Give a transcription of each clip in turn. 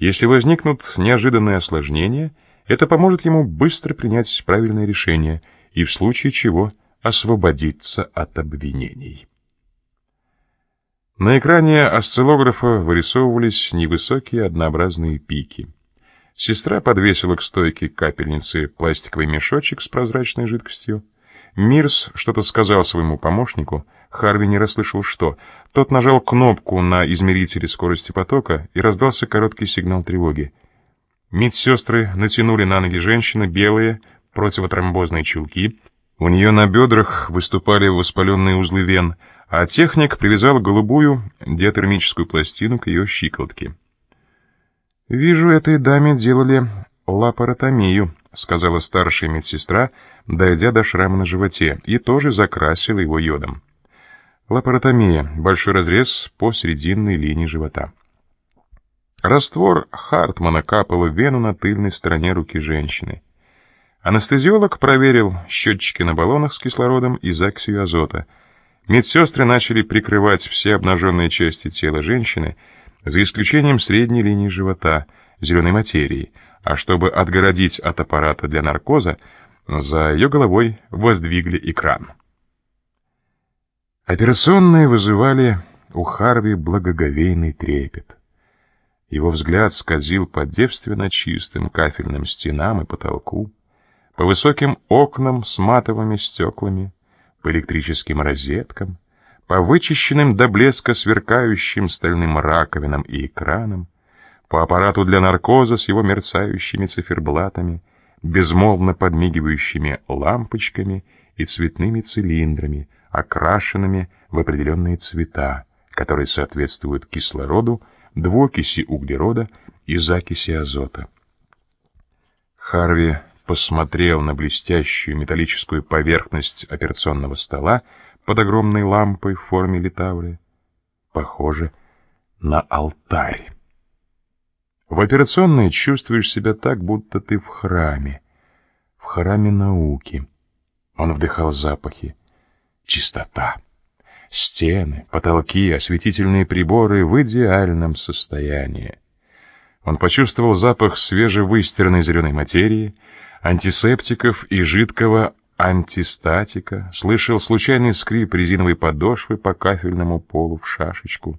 Если возникнут неожиданные осложнения, это поможет ему быстро принять правильное решение и в случае чего освободиться от обвинений. На экране осциллографа вырисовывались невысокие однообразные пики. Сестра подвесила к стойке капельницы пластиковый мешочек с прозрачной жидкостью. Мирс что-то сказал своему помощнику, Харви не расслышал что. Тот нажал кнопку на измерителе скорости потока, и раздался короткий сигнал тревоги. Медсестры натянули на ноги женщины белые противотромбозные чулки. У нее на бедрах выступали воспаленные узлы вен, а техник привязал голубую диатермическую пластину к ее щиколотке. «Вижу, этой даме делали лапаротомию», — сказала старшая медсестра, дойдя до шрама на животе, и тоже закрасила его йодом. Лапаротомия — большой разрез по срединной линии живота. Раствор Хартмана капал в вену на тыльной стороне руки женщины. Анестезиолог проверил счетчики на баллонах с кислородом и закисью азота. Медсестры начали прикрывать все обнаженные части тела женщины, за исключением средней линии живота, зеленой материи, а чтобы отгородить от аппарата для наркоза, за ее головой воздвигли экран. Операционные вызывали у Харви благоговейный трепет. Его взгляд скользил по девственно чистым кафельным стенам и потолку, по высоким окнам с матовыми стеклами, по электрическим розеткам, по вычищенным до блеска сверкающим стальным раковинам и экранам, по аппарату для наркоза с его мерцающими циферблатами, безмолвно подмигивающими лампочками и цветными цилиндрами, окрашенными в определенные цвета, которые соответствуют кислороду, двуокиси углерода и закиси азота. Харви посмотрел на блестящую металлическую поверхность операционного стола под огромной лампой в форме литавры. Похоже на алтарь. В операционной чувствуешь себя так, будто ты в храме, в храме науки. Он вдыхал запахи. Чистота. Стены, потолки, осветительные приборы в идеальном состоянии. Он почувствовал запах свежевыстиранной зеленой материи, антисептиков и жидкого антистатика, слышал случайный скрип резиновой подошвы по кафельному полу в шашечку.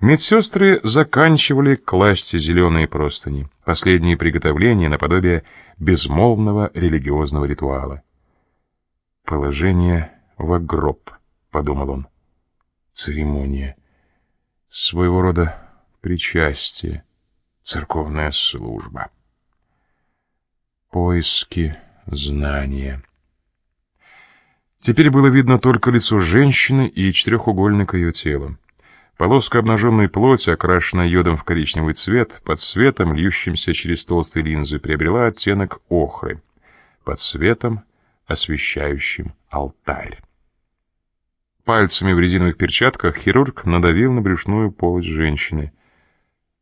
Медсестры заканчивали класть зеленые простыни, последние приготовления наподобие безмолвного религиозного ритуала. Положение в гроб. — подумал он. Церемония. Своего рода причастие. Церковная служба. Поиски знания. Теперь было видно только лицо женщины и четырехугольник ее тела. Полоска обнаженной плоти, окрашенная йодом в коричневый цвет, под светом, льющимся через толстые линзы, приобрела оттенок охры, под светом, освещающим алтарь. Пальцами в резиновых перчатках хирург надавил на брюшную полость женщины.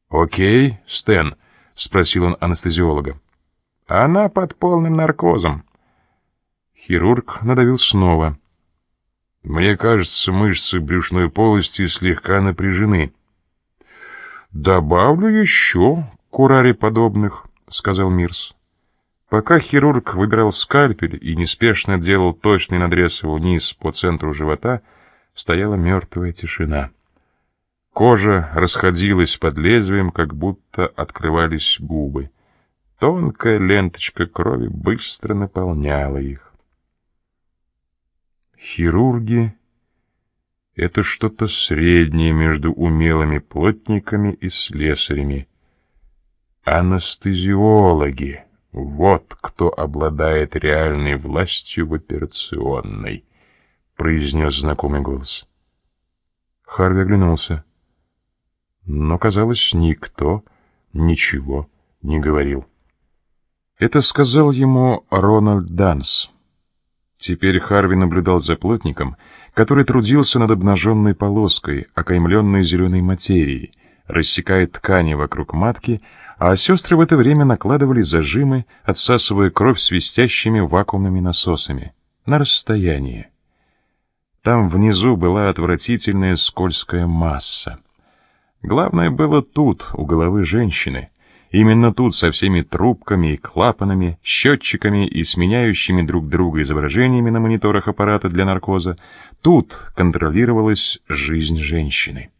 «Окей, Стэн?» — спросил он анестезиолога. «Она под полным наркозом». Хирург надавил снова. «Мне кажется, мышцы брюшной полости слегка напряжены». «Добавлю еще курари подобных», — сказал Мирс. Пока хирург выбирал скальпель и неспешно делал точный надрез вниз по центру живота, — стояла мертвая тишина. Кожа расходилась под лезвием, как будто открывались губы. Тонкая ленточка крови быстро наполняла их. Хирурги — это что-то среднее между умелыми плотниками и слесарями. Анестезиологи — вот кто обладает реальной властью в операционной произнес знакомый голос. Харви оглянулся. Но, казалось, никто ничего не говорил. Это сказал ему Рональд Данс. Теперь Харви наблюдал за плотником, который трудился над обнаженной полоской, окаймленной зеленой материей, рассекая ткани вокруг матки, а сестры в это время накладывали зажимы, отсасывая кровь свистящими вакуумными насосами на расстоянии. Там внизу была отвратительная скользкая масса. Главное было тут, у головы женщины. Именно тут со всеми трубками и клапанами, счетчиками и сменяющими друг друга изображениями на мониторах аппарата для наркоза, тут контролировалась жизнь женщины.